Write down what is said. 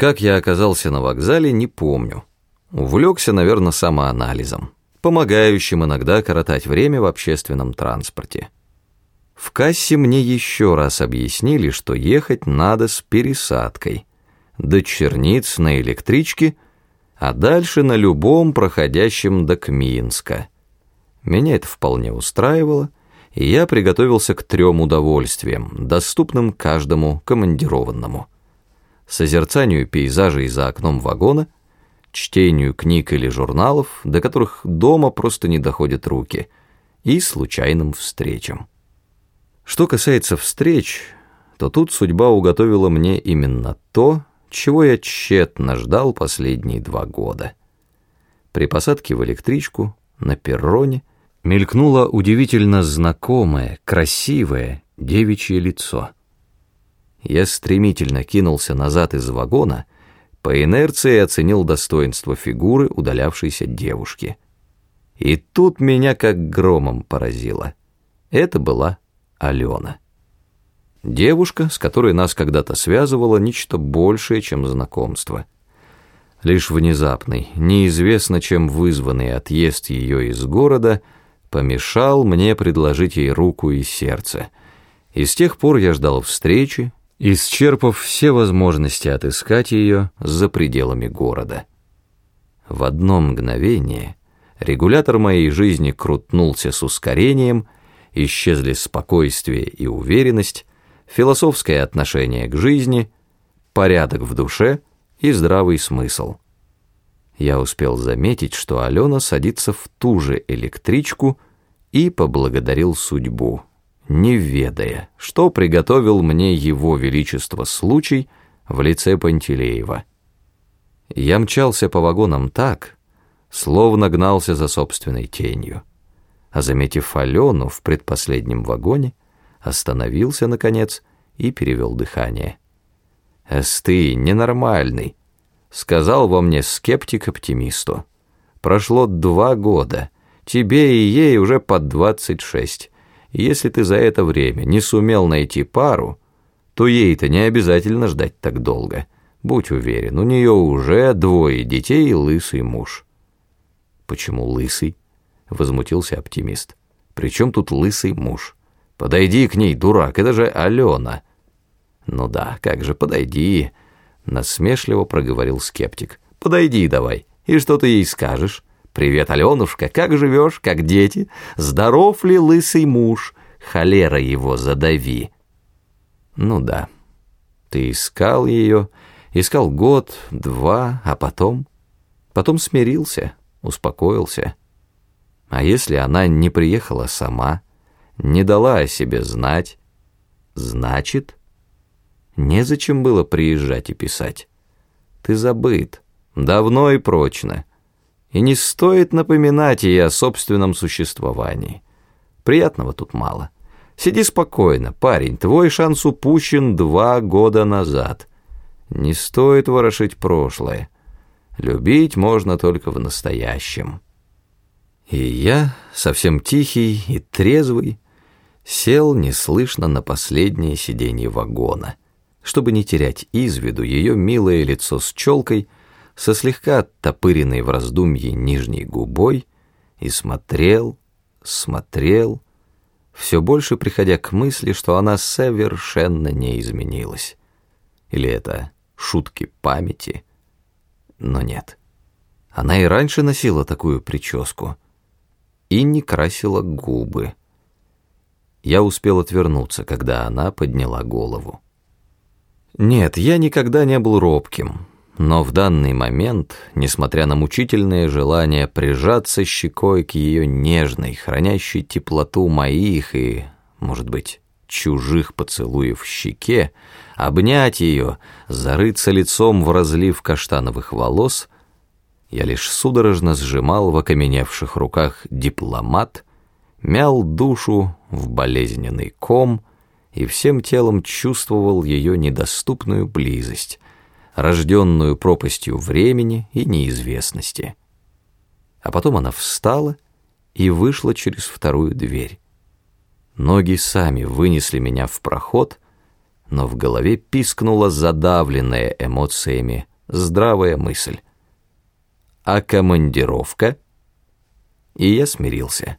Как я оказался на вокзале, не помню. Увлекся, наверное, самоанализом, помогающим иногда коротать время в общественном транспорте. В кассе мне еще раз объяснили, что ехать надо с пересадкой. До Черниц на электричке, а дальше на любом проходящем до Кминска. Меня это вполне устраивало, и я приготовился к трем удовольствиям, доступным каждому командированному. Созерцанию пейзажей за окном вагона, чтению книг или журналов, до которых дома просто не доходят руки, и случайным встречам. Что касается встреч, то тут судьба уготовила мне именно то, чего я тщетно ждал последние два года. При посадке в электричку, на перроне, мелькнуло удивительно знакомое, красивое девичье лицо. Я стремительно кинулся назад из вагона, по инерции оценил достоинство фигуры удалявшейся девушки. И тут меня как громом поразило. Это была Алена. Девушка, с которой нас когда-то связывало нечто большее, чем знакомство. Лишь внезапный, неизвестно чем вызванный отъезд ее из города помешал мне предложить ей руку и сердце. И с тех пор я ждал встречи, исчерпав все возможности отыскать ее за пределами города. В одно мгновение регулятор моей жизни крутнулся с ускорением — исчезли спокойствие и уверенность, философское отношение к жизни, порядок в душе и здравый смысл. Я успел заметить, что Алена садится в ту же электричку и поблагодарил судьбу, не ведая, что приготовил мне его величество случай в лице Пантелеева. Я мчался по вагонам так, словно гнался за собственной тенью а заметив Алену в предпоследнем вагоне, остановился, наконец, и перевел дыхание. «Эсты, ненормальный», — сказал во мне скептик-оптимисту. «Прошло два года, тебе и ей уже под двадцать шесть. Если ты за это время не сумел найти пару, то ей-то не обязательно ждать так долго. Будь уверен, у нее уже двое детей и лысый муж». «Почему лысый?» возмутился оптимист. Причем тут лысый муж? Подойди к ней, дурак, это же Алена. Ну да, как же, подойди, насмешливо проговорил скептик. Подойди давай, и что ты ей скажешь? Привет, Аленушка, как живешь, как дети? Здоров ли лысый муж? Холера его задави. Ну да, ты искал ее, искал год, два, а потом... Потом смирился, успокоился. А если она не приехала сама, не дала о себе знать, значит, незачем было приезжать и писать. Ты забыт, давно и прочно. И не стоит напоминать ей о собственном существовании. Приятного тут мало. Сиди спокойно, парень, твой шанс упущен два года назад. Не стоит ворошить прошлое. Любить можно только в настоящем. И я, совсем тихий и трезвый, сел неслышно на последнее сиденье вагона, чтобы не терять из виду ее милое лицо с челкой, со слегка оттопыренной в раздумье нижней губой, и смотрел, смотрел, все больше приходя к мысли, что она совершенно не изменилась. Или это шутки памяти? Но нет. Она и раньше носила такую прическу — и не красила губы. Я успел отвернуться, когда она подняла голову. Нет, я никогда не был робким, но в данный момент, несмотря на мучительное желание прижаться щекой к ее нежной, хранящей теплоту моих и, может быть, чужих поцелуев в щеке, обнять ее, зарыться лицом в разлив каштановых волос — я лишь судорожно сжимал в окаменевших руках дипломат, мял душу в болезненный ком и всем телом чувствовал ее недоступную близость, рожденную пропастью времени и неизвестности. А потом она встала и вышла через вторую дверь. Ноги сами вынесли меня в проход, но в голове пискнула задавленная эмоциями здравая мысль. А командировка? И я смирился.